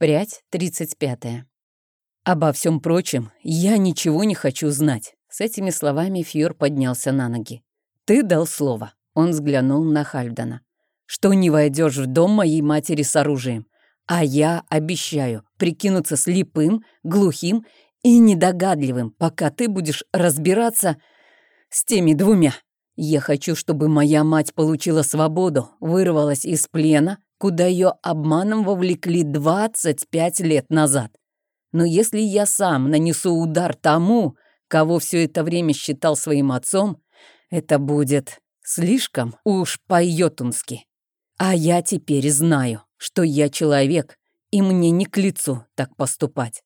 Прядь 35. Обо всем прочем я ничего не хочу знать. С этими словами Фьор поднялся на ноги. Ты дал слово. Он взглянул на Хальдана. Что не войдешь в дом моей матери с оружием. А я обещаю прикинуться слепым, глухим и недогадливым, пока ты будешь разбираться с теми двумя. Я хочу, чтобы моя мать получила свободу, вырвалась из плена, куда ее обманом вовлекли 25 лет назад. Но если я сам нанесу удар тому, кого все это время считал своим отцом, это будет слишком уж по-йотунски. А я теперь знаю, что я человек, и мне не к лицу так поступать.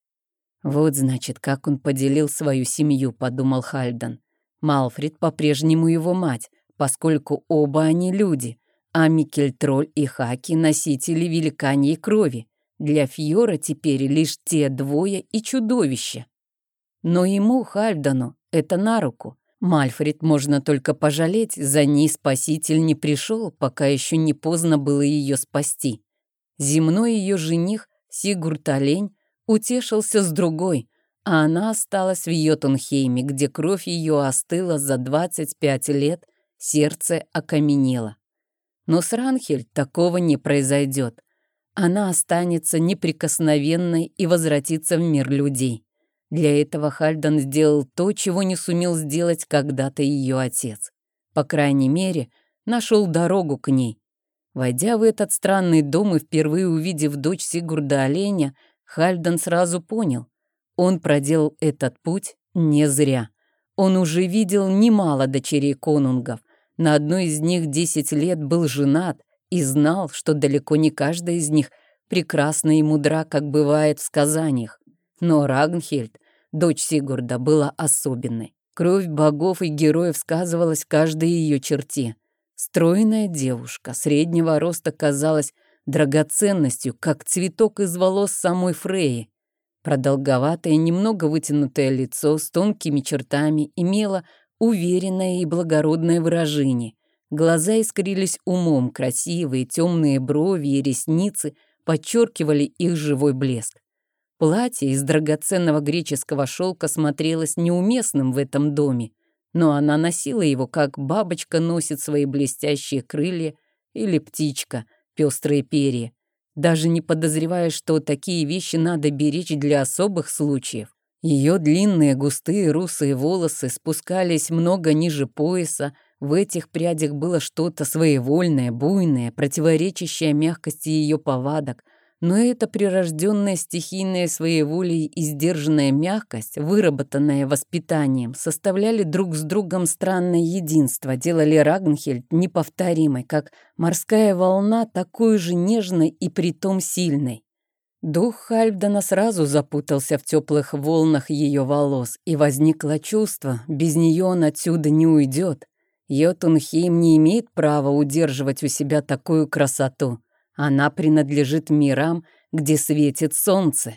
Вот, значит, как он поделил свою семью, подумал Хальдан. Малфред по-прежнему его мать, поскольку оба они люди, а Микельтроль и Хаки — носители великаньей крови. Для Фьора теперь лишь те двое и чудовище. Но ему, Хальдану, это на руку. Мальфред можно только пожалеть, за ней спаситель не пришел, пока еще не поздно было ее спасти. Земной ее жених, Сигурд Олень, утешился с другой, а она осталась в Йотунхейме, где кровь ее остыла за 25 лет, сердце окаменело. Но с Ранхель такого не произойдет. Она останется неприкосновенной и возвратится в мир людей. Для этого Хальдан сделал то, чего не сумел сделать когда-то ее отец. По крайней мере, нашел дорогу к ней. Войдя в этот странный дом и впервые увидев дочь Сигурда Оленя, Хальдан сразу понял, он проделал этот путь не зря. Он уже видел немало дочерей конунгов — на одной из них 10 лет был женат и знал, что далеко не каждая из них прекрасна и мудра, как бывает в сказаниях. Но Рагнхельд, дочь Сигурда, была особенной. Кровь богов и героев сказывалась в каждой ее черте. Стройная девушка среднего роста казалась драгоценностью, как цветок из волос самой Фреи. Продолговатое, немного вытянутое лицо с тонкими чертами имело уверенное и благородное выражение. Глаза искрились умом, красивые темные брови и ресницы подчеркивали их живой блеск. Платье из драгоценного греческого шелка смотрелось неуместным в этом доме, но она носила его, как бабочка носит свои блестящие крылья или птичка, пестрые перья, даже не подозревая, что такие вещи надо беречь для особых случаев. Ее длинные густые русые волосы спускались много ниже пояса, в этих прядях было что-то своевольное, буйное, противоречащее мягкости ее повадок, но эта прирожденная стихийная своеволие и сдержанная мягкость, выработанная воспитанием, составляли друг с другом странное единство, делали Рагнхельд неповторимой, как морская волна, такой же нежной и притом сильной. Дух Хальфдена сразу запутался в теплых волнах ее волос, и возникло чувство, без нее он отсюда не уйдет. Йотунхейм не имеет права удерживать у себя такую красоту. Она принадлежит мирам, где светит солнце.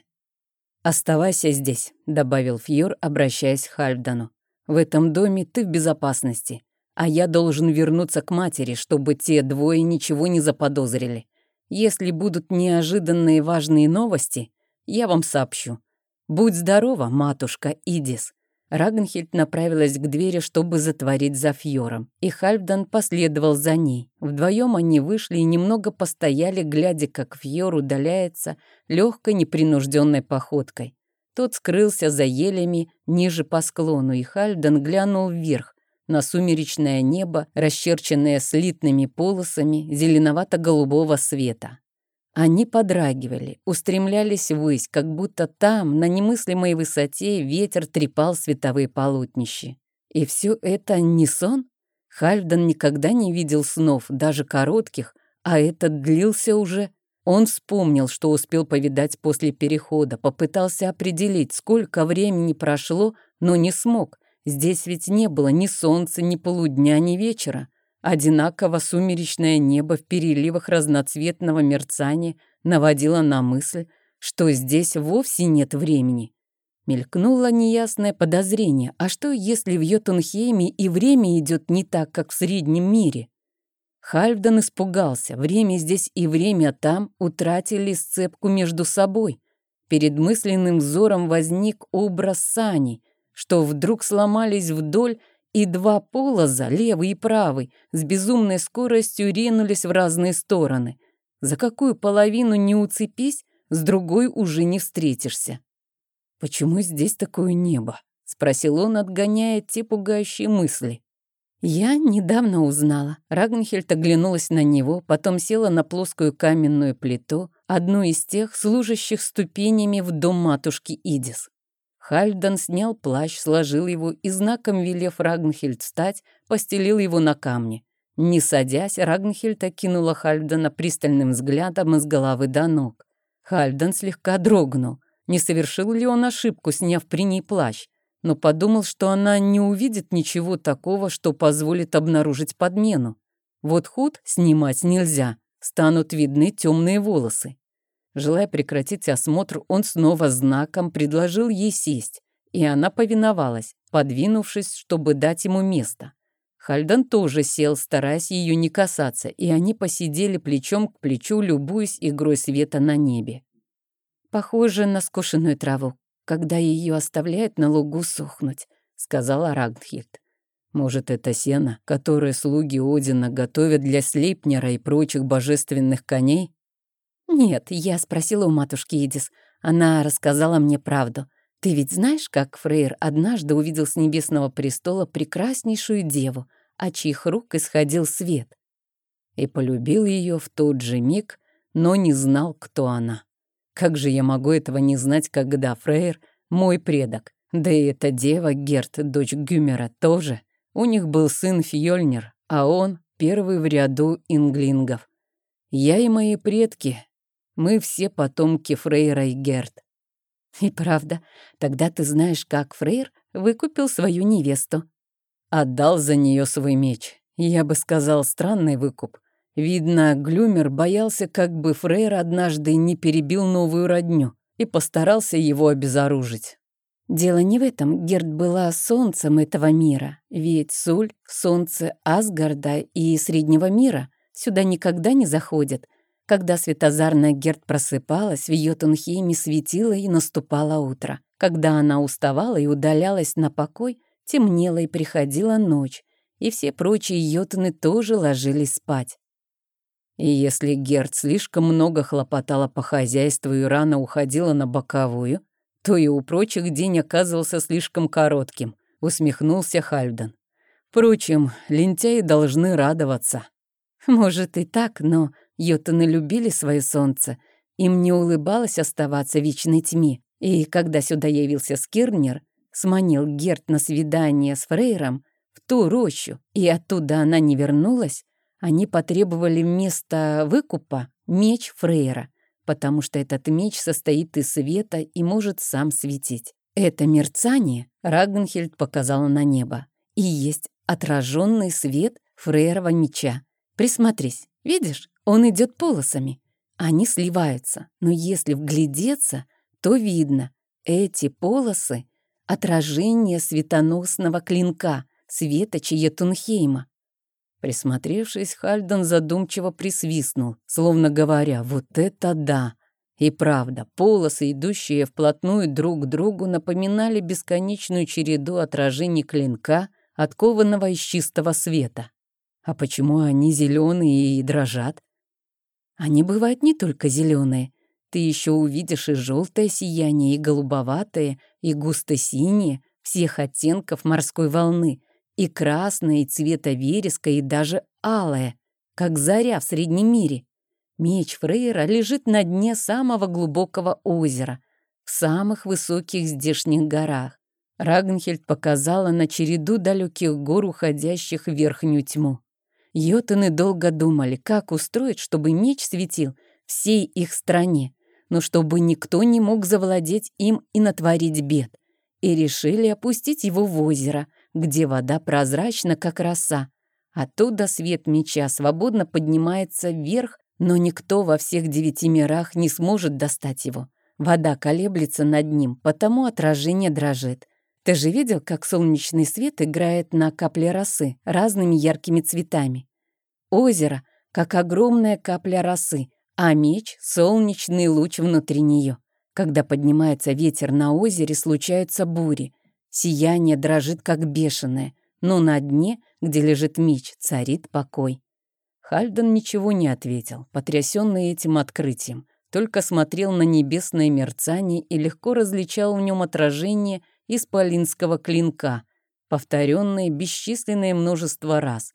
«Оставайся здесь», — добавил Фьор, обращаясь к Хальфдану. «В этом доме ты в безопасности, а я должен вернуться к матери, чтобы те двое ничего не заподозрили. Если будут неожиданные важные новости, я вам сообщу. Будь здорова, матушка Идис». Рагнхельд направилась к двери, чтобы затворить за Фьором, и Хальфдан последовал за ней. Вдвоем они вышли и немного постояли, глядя, как Фьор удаляется легкой непринужденной походкой. Тот скрылся за елями ниже по склону, и Хальфдан глянул вверх, на сумеречное небо, расчерченное слитными полосами зеленовато-голубого света. Они подрагивали, устремлялись ввысь, как будто там, на немыслимой высоте, ветер трепал световые полотнища. И все это не сон? Хальфдан никогда не видел снов, даже коротких, а этот длился уже. Он вспомнил, что успел повидать после перехода, попытался определить, сколько времени прошло, но не смог — Здесь ведь не было ни солнца, ни полудня, ни вечера. Одинаково сумеречное небо в переливах разноцветного мерцания наводило на мысль, что здесь вовсе нет времени. Мелькнуло неясное подозрение, а что, если в Йотунхейме и время идет не так, как в среднем мире? Хальфдан испугался. Время здесь и время там утратили сцепку между собой. Перед мысленным взором возник образ сани, что вдруг сломались вдоль, и два полоза, левый и правый, с безумной скоростью ринулись в разные стороны. За какую половину не уцепись, с другой уже не встретишься. «Почему здесь такое небо?» — спросил он, отгоняя те пугающие мысли. Я недавно узнала. Рагнхельд оглянулась на него, потом села на плоскую каменную плиту, одну из тех, служащих ступенями в дом матушки Идис. Хальдан снял плащ, сложил его и, знаком велев Рагнхельд встать, постелил его на камне. Не садясь, Рагнхельд окинула Хальдана пристальным взглядом из головы до ног. Хальдан слегка дрогнул. Не совершил ли он ошибку, сняв при ней плащ? но подумал, что она не увидит ничего такого, что позволит обнаружить подмену. Вот худ снимать нельзя, станут видны темные волосы. Желая прекратить осмотр, он снова знаком предложил ей сесть, и она повиновалась, подвинувшись, чтобы дать ему место. Хальдан тоже сел, стараясь ее не касаться, и они посидели плечом к плечу, любуясь игрой света на небе. «Похоже на скошенную траву, когда ее оставляют на лугу сохнуть», — сказала Рагнхильд. «Может, это сено, которое слуги Одина готовят для Слейпнера и прочих божественных коней?» «Нет, я спросила у матушки Идис. Она рассказала мне правду. Ты ведь знаешь, как Фрейр однажды увидел с небесного престола прекраснейшую деву, от чьих рук исходил свет, и полюбил ее в тот же миг, но не знал, кто она. Как же я могу этого не знать, когда Фрейр — мой предок? Да и эта дева Герт, дочь Гюмера, тоже. У них был сын Фьёльнир, а он — первый в ряду инглингов. Я и мои предки, мы все потомки Фрейра и Герт. И правда, тогда ты знаешь, как Фрейр выкупил свою невесту. Отдал за нее свой меч. Я бы сказал, странный выкуп. Видно, Глюмер боялся, как бы Фрейр однажды не перебил новую родню и постарался его обезоружить. Дело не в этом. Герд была солнцем этого мира. Ведь Суль — солнце Асгарда и Среднего мира. Сюда никогда не заходит. Когда светозарная Герд просыпалась, в Йотунхейме светило и наступало утро. Когда она уставала и удалялась на покой, темнело и приходила ночь. И все прочие йотуны тоже ложились спать. И если Герд слишком много хлопотала по хозяйству и рано уходила на боковую, то и у прочих день оказывался слишком коротким, усмехнулся Хальден. Впрочем, лентяи должны радоваться. Может и так, но йотуны любили свое солнце. Им не улыбалось оставаться вечной тьме. И когда сюда явился Скирнер, сманил Герт на свидание с Фрейром в ту рощу, и оттуда она не вернулась, они потребовали вместо выкупа меч Фрейра, потому что этот меч состоит из света и может сам светить. Это мерцание Рагнхельд показала на небо. И есть отраженный свет Фрейрова меча. Присмотрись, видишь, он идет полосами. Они сливаются, но если вглядеться, то видно, эти полосы — отражение светоносного клинка, светоча Етунхейма. Присмотревшись, Хальден задумчиво присвистнул, словно говоря, вот это да! И правда, полосы, идущие вплотную друг к другу, напоминали бесконечную череду отражений клинка, откованного из чистого света. А почему они зеленые и дрожат? Они бывают не только зеленые. Ты еще увидишь и желтое сияние, и голубоватое, и густо-синее, всех оттенков морской волны, и красное, и цвета вереска, и даже алое, как заря в среднем мире. Меч Фрейра лежит на дне самого глубокого озера, в самых высоких здешних горах. Рагнхельд показала на череду далеких гор, уходящих в верхнюю тьму. Йотуны долго думали, как устроить, чтобы меч светил всей их стране, но чтобы никто не мог завладеть им и натворить бед, и решили опустить его в озеро, где вода прозрачна, как роса. Оттуда свет меча свободно поднимается вверх, но никто во всех девяти мирах не сможет достать его. Вода колеблется над ним, потому отражение дрожит. Ты же видел, как солнечный свет играет на капле росы разными яркими цветами? озеро, как огромная капля росы, а меч — солнечный луч внутри нее. Когда поднимается ветер на озере, случаются бури. Сияние дрожит, как бешеное, но на дне, где лежит меч, царит покой. Хальден ничего не ответил, потрясенный этим открытием, только смотрел на небесное мерцание и легко различал в нем отражение исполинского клинка, повторенное бесчисленное множество раз.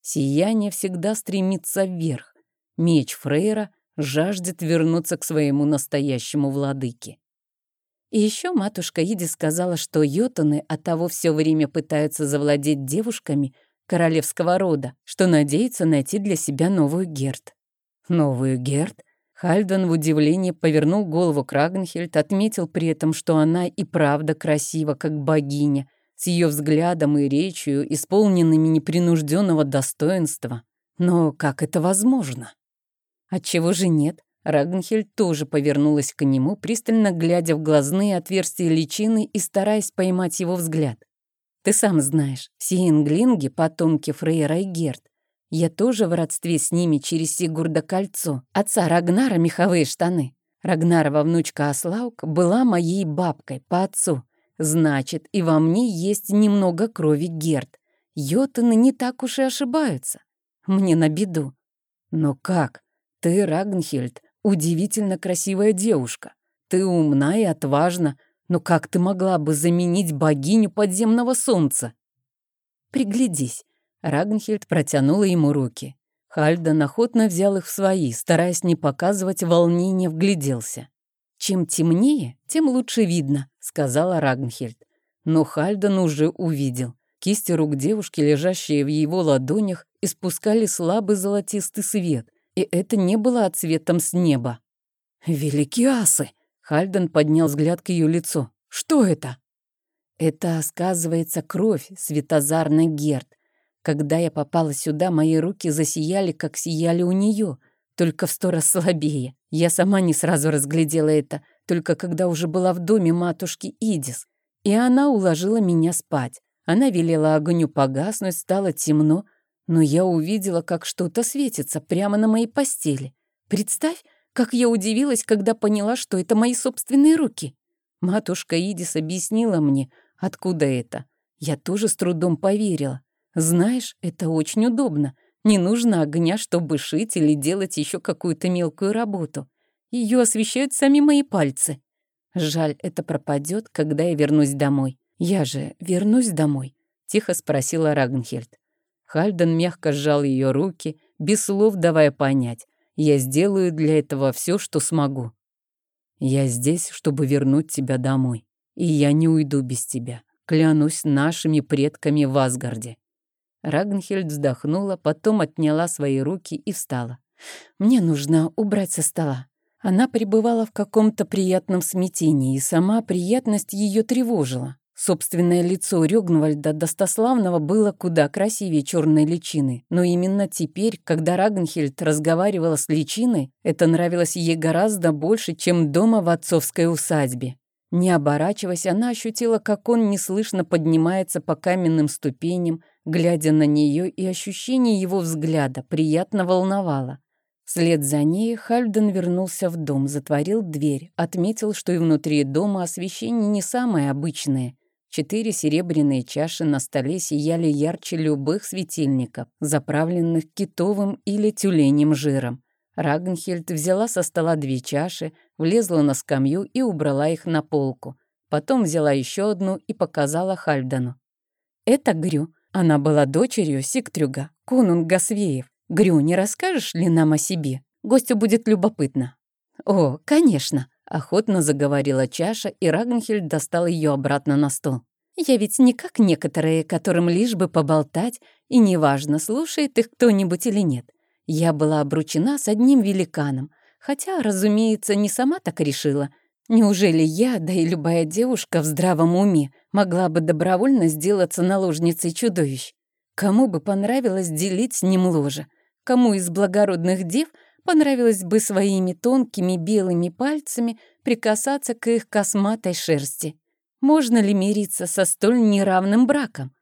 Сияние всегда стремится вверх. Меч Фрейра жаждет вернуться к своему настоящему владыке. И еще матушка Иди сказала, что йотуны от того все время пытаются завладеть девушками — королевского рода, что надеется найти для себя новую Герт. Новую Герт? Хальден в удивлении повернул голову к Рагнхельд, отметил при этом, что она и правда красива, как богиня, с ее взглядом и речью, исполненными непринужденного достоинства. Но как это возможно? Отчего же нет? Рагнхельд тоже повернулась к нему, пристально глядя в глазные отверстия личины и стараясь поймать его взгляд. Ты сам знаешь, все инглинги — потомки Фрейра и Герд. Я тоже в родстве с ними через Сигурда кольцо. Отца Рагнара меховые штаны. Рагнарова внучка Аслаук была моей бабкой по отцу. Значит, и во мне есть немного крови Герд. Йотаны не так уж и ошибаются. Мне на беду. Но как? Ты, Рагнхельд, удивительно красивая девушка. Ты умна и отважна, но как ты могла бы заменить богиню подземного солнца? Приглядись. Рагнхельд протянула ему руки. Хальдан охотно взял их в свои, стараясь не показывать волнения, вгляделся. «Чем темнее, тем лучше видно», — сказала Рагнхельд. Но Хальдан уже увидел. Кисти рук девушки, лежащие в его ладонях, испускали слабый золотистый свет, и это не было отсветом с неба. «Великие асы!» Хальден поднял взгляд к ее лицу. «Что это?» «Это, сказывается, кровь светозарный Герд. Когда я попала сюда, мои руки засияли, как сияли у нее, только в сто раз слабее. Я сама не сразу разглядела это, только когда уже была в доме матушки Идис. И она уложила меня спать. Она велела огню погаснуть, стало темно, но я увидела, как что-то светится прямо на моей постели. Представь, как я удивилась, когда поняла, что это мои собственные руки. Матушка Идис объяснила мне, откуда это. Я тоже с трудом поверила. Знаешь, это очень удобно. Не нужно огня, чтобы шить или делать еще какую-то мелкую работу. Ее освещают сами мои пальцы. Жаль, это пропадет, когда я вернусь домой. Я же вернусь домой? Тихо спросила Рагнхельд. Хальден мягко сжал ее руки, без слов давая понять. Я сделаю для этого все, что смогу. Я здесь, чтобы вернуть тебя домой. И я не уйду без тебя. Клянусь нашими предками в Асгарде. Рагнхельд вздохнула, потом отняла свои руки и встала. «Мне нужно убрать со стола». Она пребывала в каком-то приятном смятении, и сама приятность ее тревожила. Собственное лицо Рёгнвальда Достославного было куда красивее черной личины, но именно теперь, когда Рагнхельд разговаривала с личиной, это нравилось ей гораздо больше, чем дома в отцовской усадьбе. Не оборачиваясь, она ощутила, как он неслышно поднимается по каменным ступеням, глядя на нее, и ощущение его взгляда приятно волновало. Вслед за ней Хальден вернулся в дом, затворил дверь, отметил, что и внутри дома освещение не самое обычное, Четыре серебряные чаши на столе сияли ярче любых светильников, заправленных китовым или тюленем жиром. Рагнхельд взяла со стола две чаши, влезла на скамью и убрала их на полку. Потом взяла еще одну и показала Хальдану. «Это Грю. Она была дочерью Сиктрюга, конунга Свеев. Грю, не расскажешь ли нам о себе? Гостю будет любопытно». «О, конечно!» Охотно заговорила чаша, и Рагнхельд достал ее обратно на стол. «Я ведь не как некоторые, которым лишь бы поболтать, и неважно, слушает их кто-нибудь или нет. Я была обручена с одним великаном, хотя, разумеется, не сама так решила. Неужели я, да и любая девушка в здравом уме, могла бы добровольно сделаться наложницей чудовищ? Кому бы понравилось делить с ним ложе? Кому из благородных дев — Понравилось бы своими тонкими белыми пальцами прикасаться к их косматой шерсти. Можно ли мириться со столь неравным браком?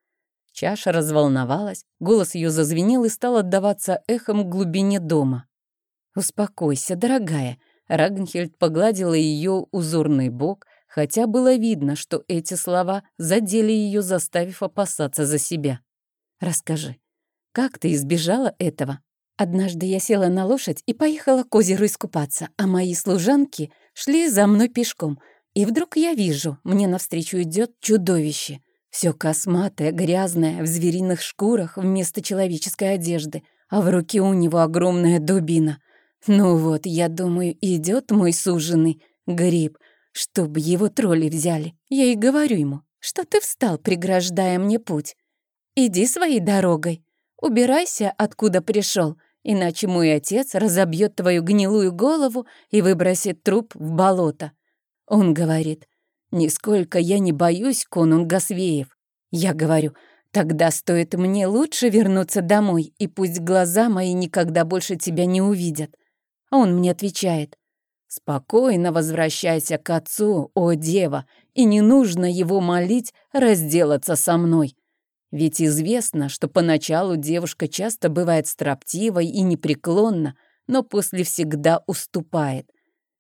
Чаша разволновалась, голос ее зазвенел и стал отдаваться эхом в глубине дома. «Успокойся, дорогая», — Рагнхельд погладила ее узорный бок, хотя было видно, что эти слова задели ее, заставив опасаться за себя. «Расскажи, как ты избежала этого?» Однажды я села на лошадь и поехала к озеру искупаться, а мои служанки шли за мной пешком. И вдруг я вижу, мне навстречу идет чудовище. Все косматое, грязное, в звериных шкурах вместо человеческой одежды, а в руке у него огромная дубина. Ну вот, я думаю, идет мой суженый гриб, чтобы его тролли взяли. Я и говорю ему, что ты встал, преграждая мне путь. Иди своей дорогой, убирайся, откуда пришел, иначе мой отец разобьет твою гнилую голову и выбросит труп в болото. Он говорит, «Нисколько я не боюсь, конунг Гасвеев». Я говорю, «Тогда стоит мне лучше вернуться домой, и пусть глаза мои никогда больше тебя не увидят». А он мне отвечает, «Спокойно возвращайся к отцу, о дева, и не нужно его молить разделаться со мной. Ведь известно, что поначалу девушка часто бывает строптивой и непреклонна, но после всегда уступает.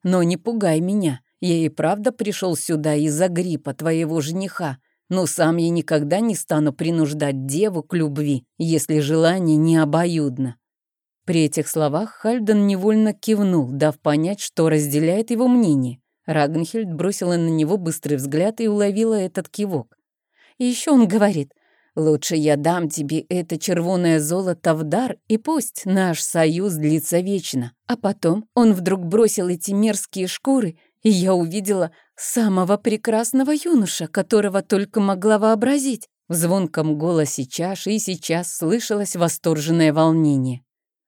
Но не пугай меня, я и правда пришел сюда из-за гриппа твоего жениха, но сам я никогда не стану принуждать деву к любви, если желание не обоюдно». При этих словах Хальден невольно кивнул, дав понять, что разделяет его мнение. Рагнхельд бросила на него быстрый взгляд и уловила этот кивок. И еще он говорит, Лучше я дам тебе это червоное золото в дар, и пусть наш союз длится вечно. А потом он вдруг бросил эти мерзкие шкуры, и я увидела самого прекрасного юноша, которого только могла вообразить. В звонком голосе чаши и сейчас слышалось восторженное волнение.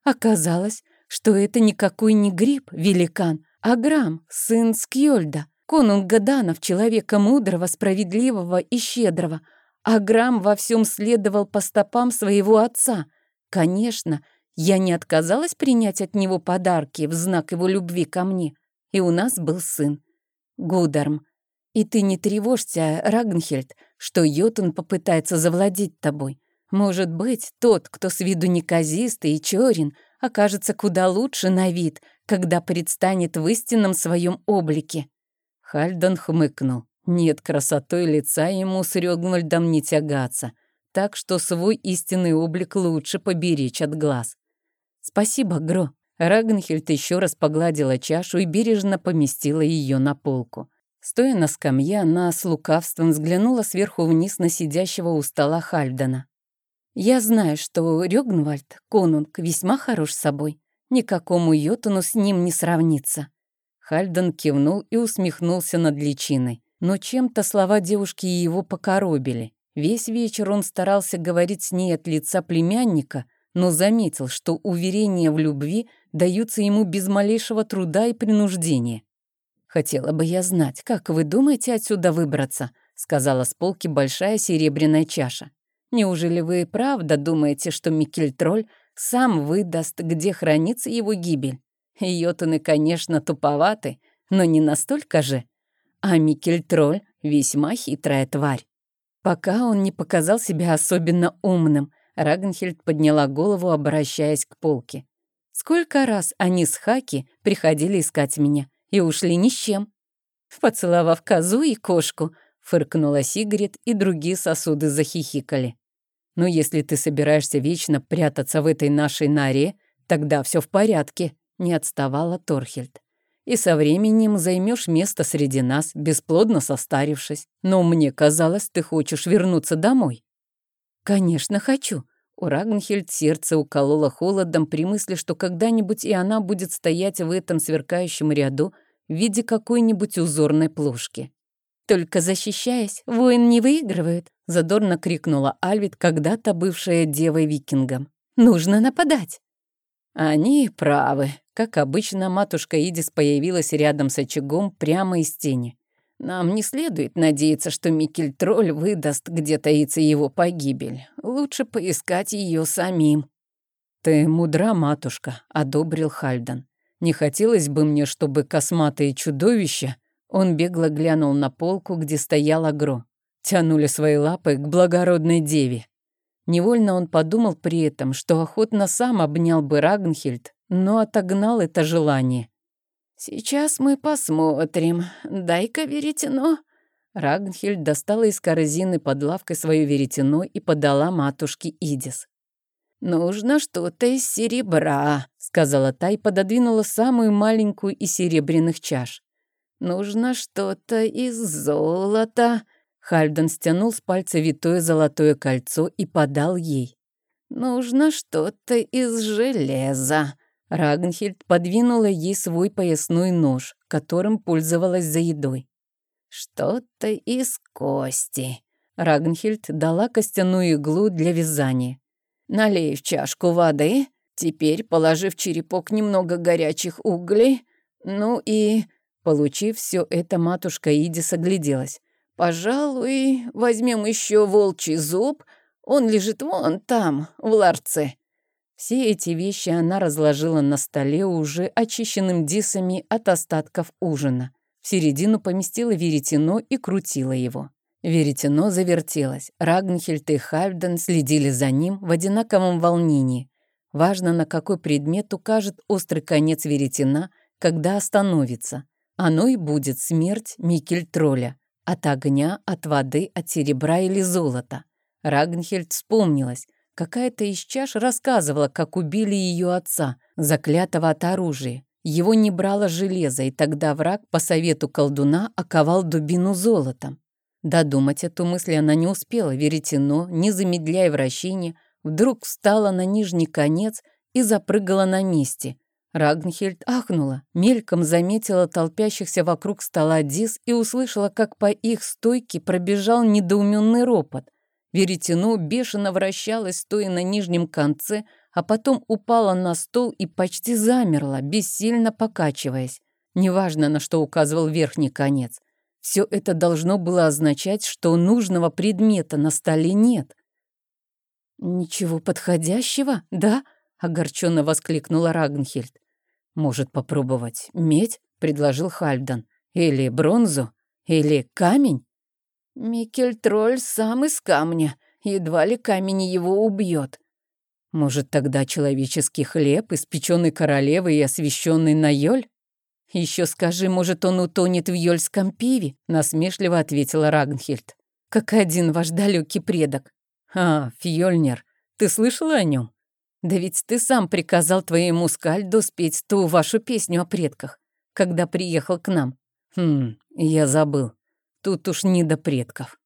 Оказалось, что это никакой не гриб, великан, а Грам, сын Скьольда, конунга Данов, человека мудрого, справедливого и щедрого — а Грам во всем следовал по стопам своего отца. Конечно, я не отказалась принять от него подарки в знак его любви ко мне. И у нас был сын. Гударм. И ты не тревожься, Рагнхельд, что Йотун попытается завладеть тобой. Может быть, тот, кто с виду неказистый и черен, окажется куда лучше на вид, когда предстанет в истинном своем облике. Хальдон хмыкнул. Нет, красотой лица ему с Рёгнвальдом не тягаться, так что свой истинный облик лучше поберечь от глаз. «Спасибо, Гро». Рагнхельд еще раз погладила чашу и бережно поместила ее на полку. Стоя на скамье, она с лукавством взглянула сверху вниз на сидящего у стола Хальдена. «Я знаю, что Рёгнвальд, конунг, весьма хорош собой. Никакому Йотуну с ним не сравнится». Хальден кивнул и усмехнулся над личиной. Но чем-то слова девушки его покоробили. Весь вечер он старался говорить с ней от лица племянника, но заметил, что уверения в любви даются ему без малейшего труда и принуждения. «Хотела бы я знать, как вы думаете отсюда выбраться?» сказала с полки большая серебряная чаша. «Неужели вы правда думаете, что Микельтроль сам выдаст, где хранится его гибель? Йотуны, конечно, туповаты, но не настолько же. А Микельтроль весьма хитрая тварь. Пока он не показал себя особенно умным, Рагнхельд подняла голову, обращаясь к полке. Сколько раз они с Хаки приходили искать меня и ушли ни с чем. Поцеловав козу и кошку, фыркнула Сигрид, и другие сосуды захихикали. «Но если ты собираешься вечно прятаться в этой нашей норе, тогда все в порядке», — не отставала Торхельд и со временем займешь место среди нас, бесплодно состарившись. Но мне казалось, ты хочешь вернуться домой». «Конечно, хочу». У Рагнхельд сердце укололо холодом при мысли, что когда-нибудь и она будет стоять в этом сверкающем ряду в виде какой-нибудь узорной плошки. «Только защищаясь, воин не выигрывает», — задорно крикнула Альвит, когда-то бывшая девой викингом. «Нужно нападать». «Они правы», как обычно, матушка Идис появилась рядом с очагом прямо из тени. Нам не следует надеяться, что Микель-тролль выдаст, где таится его погибель. Лучше поискать ее самим. «Ты мудра, матушка», — одобрил Хальдан. «Не хотелось бы мне, чтобы косматые чудовища...» Он бегло глянул на полку, где стоял Агро. Тянули свои лапы к благородной деве. Невольно он подумал при этом, что охотно сам обнял бы Рагнхильд, но отогнал это желание. «Сейчас мы посмотрим. Дай-ка веретено». Рагнхильд достала из корзины под лавкой свое веретено и подала матушке Идис. «Нужно что-то из серебра», — сказала та и пододвинула самую маленькую из серебряных чаш. «Нужно что-то из золота». Хальден стянул с пальца витое золотое кольцо и подал ей. «Нужно что-то из железа». Рагнхельд подвинула ей свой поясной нож, которым пользовалась за едой. «Что-то из кости». Рагнхельд дала костяную иглу для вязания. «Налей в чашку воды, теперь положи в черепок немного горячих углей, ну и...» Получив все это, матушка Иди согляделась. «Пожалуй, возьмем еще волчий зуб, он лежит вон там, в ларце». Все эти вещи она разложила на столе уже очищенным дисами от остатков ужина. В середину поместила веретено и крутила его. Веретено завертелось. Рагнхельд и Хальден следили за ним в одинаковом волнении. Важно, на какой предмет укажет острый конец веретена, когда остановится. Оно и будет смерть Микель-тролля. От огня, от воды, от серебра или золота. Рагнхельд вспомнилась. Какая-то из чаш рассказывала, как убили ее отца, заклятого от оружия. Его не брало железо, и тогда враг по совету колдуна оковал дубину золотом. Додумать эту мысль она не успела, веретено, не замедляя вращение, вдруг встала на нижний конец и запрыгала на месте. Рагнхельд ахнула, мельком заметила толпящихся вокруг стола Дис и услышала, как по их стойке пробежал недоуменный ропот. Веретено бешено вращалось, стоя на нижнем конце, а потом упала на стол и почти замерла, бессильно покачиваясь. Неважно, на что указывал верхний конец. Все это должно было означать, что нужного предмета на столе нет. «Ничего подходящего, да?» — огорченно воскликнула Рагнхельд. «Может, попробовать медь?» — предложил Хальдан. «Или бронзу? Или камень?» «Микель-тролль сам из камня. Едва ли камень его убьет. Может, тогда человеческий хлеб, испеченный королевой и освященный на Йоль? Еще скажи, может, он утонет в йольском пиве? Насмешливо ответила Рагнхельд. Как один ваш далекий предок. А, Фьёльнер, ты слышала о нем? Да ведь ты сам приказал твоему скальду спеть ту вашу песню о предках, когда приехал к нам. Хм, я забыл. Тут уж не до предков.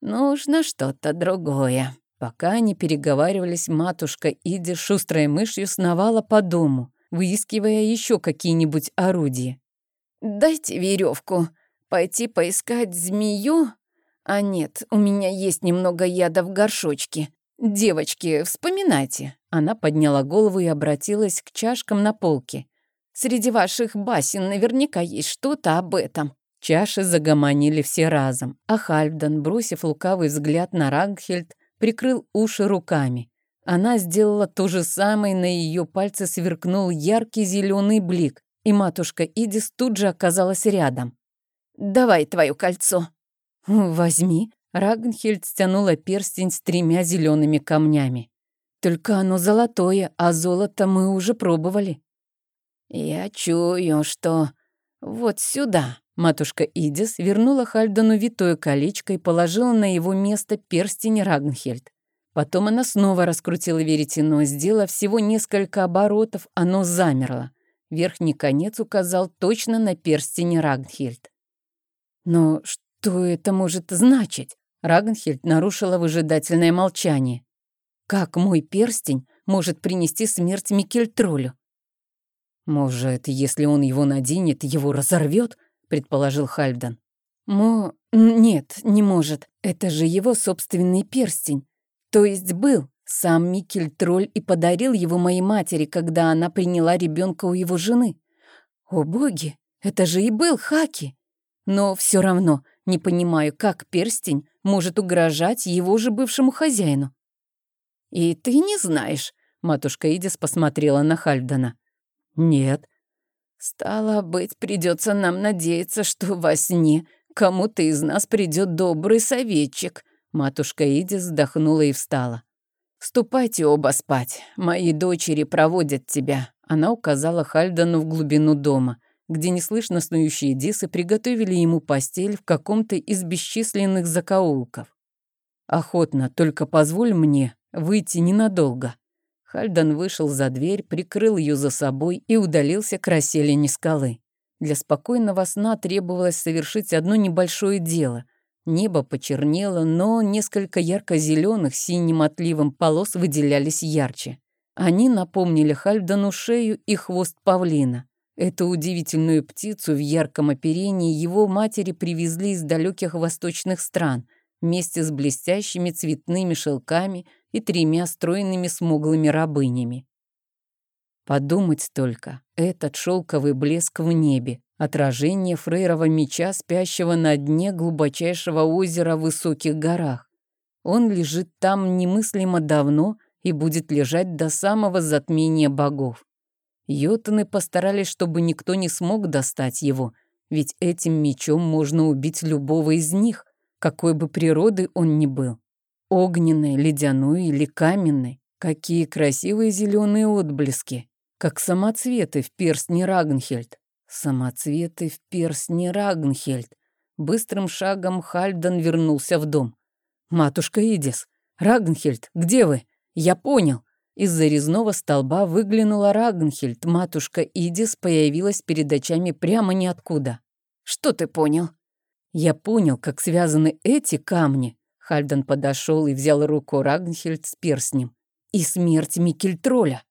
Нужно что-то другое. Пока они переговаривались, матушка Иди шустрой мышью сновала по дому, выискивая еще какие-нибудь орудия. «Дайте веревку. Пойти поискать змею? А нет, у меня есть немного яда в горшочке. Девочки, вспоминайте». Она подняла голову и обратилась к чашкам на полке. «Среди ваших басен наверняка есть что-то об этом». Чаши загомонили все разом, а Хальфдан, бросив лукавый взгляд на Рангхельд, прикрыл уши руками. Она сделала то же самое, на ее пальце сверкнул яркий зеленый блик, и матушка Идис тут же оказалась рядом. «Давай твое кольцо». «Возьми». Рагнхельд стянула перстень с тремя зелеными камнями. «Только оно золотое, а золото мы уже пробовали». «Я чую, что вот сюда». Матушка Идис вернула Хальдану витое колечко и положила на его место перстень Рагнхельд. Потом она снова раскрутила веретено, сделав всего несколько оборотов, оно замерло. Верхний конец указал точно на перстень Рагнхельд. «Но что это может значить?» Рагнхельд нарушила выжидательное молчание. «Как мой перстень может принести смерть Микельтролю?» «Может, если он его наденет, его разорвет?» предположил Хальфдан. «Мо... Нет, не может. Это же его собственный перстень. То есть был. Сам Микель Тролль и подарил его моей матери, когда она приняла ребенка у его жены. О боги, это же и был Хаки. Но все равно не понимаю, как перстень может угрожать его же бывшему хозяину. «И ты не знаешь?» — матушка Идис посмотрела на Хальдана. «Нет», Стало быть, придется нам надеяться, что во сне кому-то из нас придет добрый советчик. Матушка Иди вздохнула и встала. «Ступайте оба спать. Мои дочери проводят тебя». Она указала Хальдану в глубину дома, где неслышно снующие дисы приготовили ему постель в каком-то из бесчисленных закоулков. «Охотно, только позволь мне выйти ненадолго». Хальдан вышел за дверь, прикрыл ее за собой и удалился к расселине скалы. Для спокойного сна требовалось совершить одно небольшое дело. Небо почернело, но несколько ярко-зеленых синим отливом полос выделялись ярче. Они напомнили Хальдану шею и хвост павлина. Эту удивительную птицу в ярком оперении его матери привезли из далеких восточных стран вместе с блестящими цветными шелками и тремя стройными смуглыми рабынями. Подумать только, этот шелковый блеск в небе, отражение Фрейрова меча, спящего на дне глубочайшего озера в высоких горах. Он лежит там немыслимо давно и будет лежать до самого затмения богов. Йотаны постарались, чтобы никто не смог достать его, ведь этим мечом можно убить любого из них, какой бы природы он ни был. Огненной, ледяной или каменной. Какие красивые зеленые отблески как самоцветы в перстне Рагнхельд. Самоцветы в перстне Рагнхельд. Быстрым шагом Хальдан вернулся в дом. «Матушка Идис! Рагнхельд, где вы? Я понял!» Из-за резного столба выглянула Рагнхельд. Матушка Идис появилась перед очами прямо ниоткуда. «Что ты понял?» «Я понял, как связаны эти камни». Хальдан подошел и взял руку Рагнхельд с перстнем. «И смерть Микельтроля.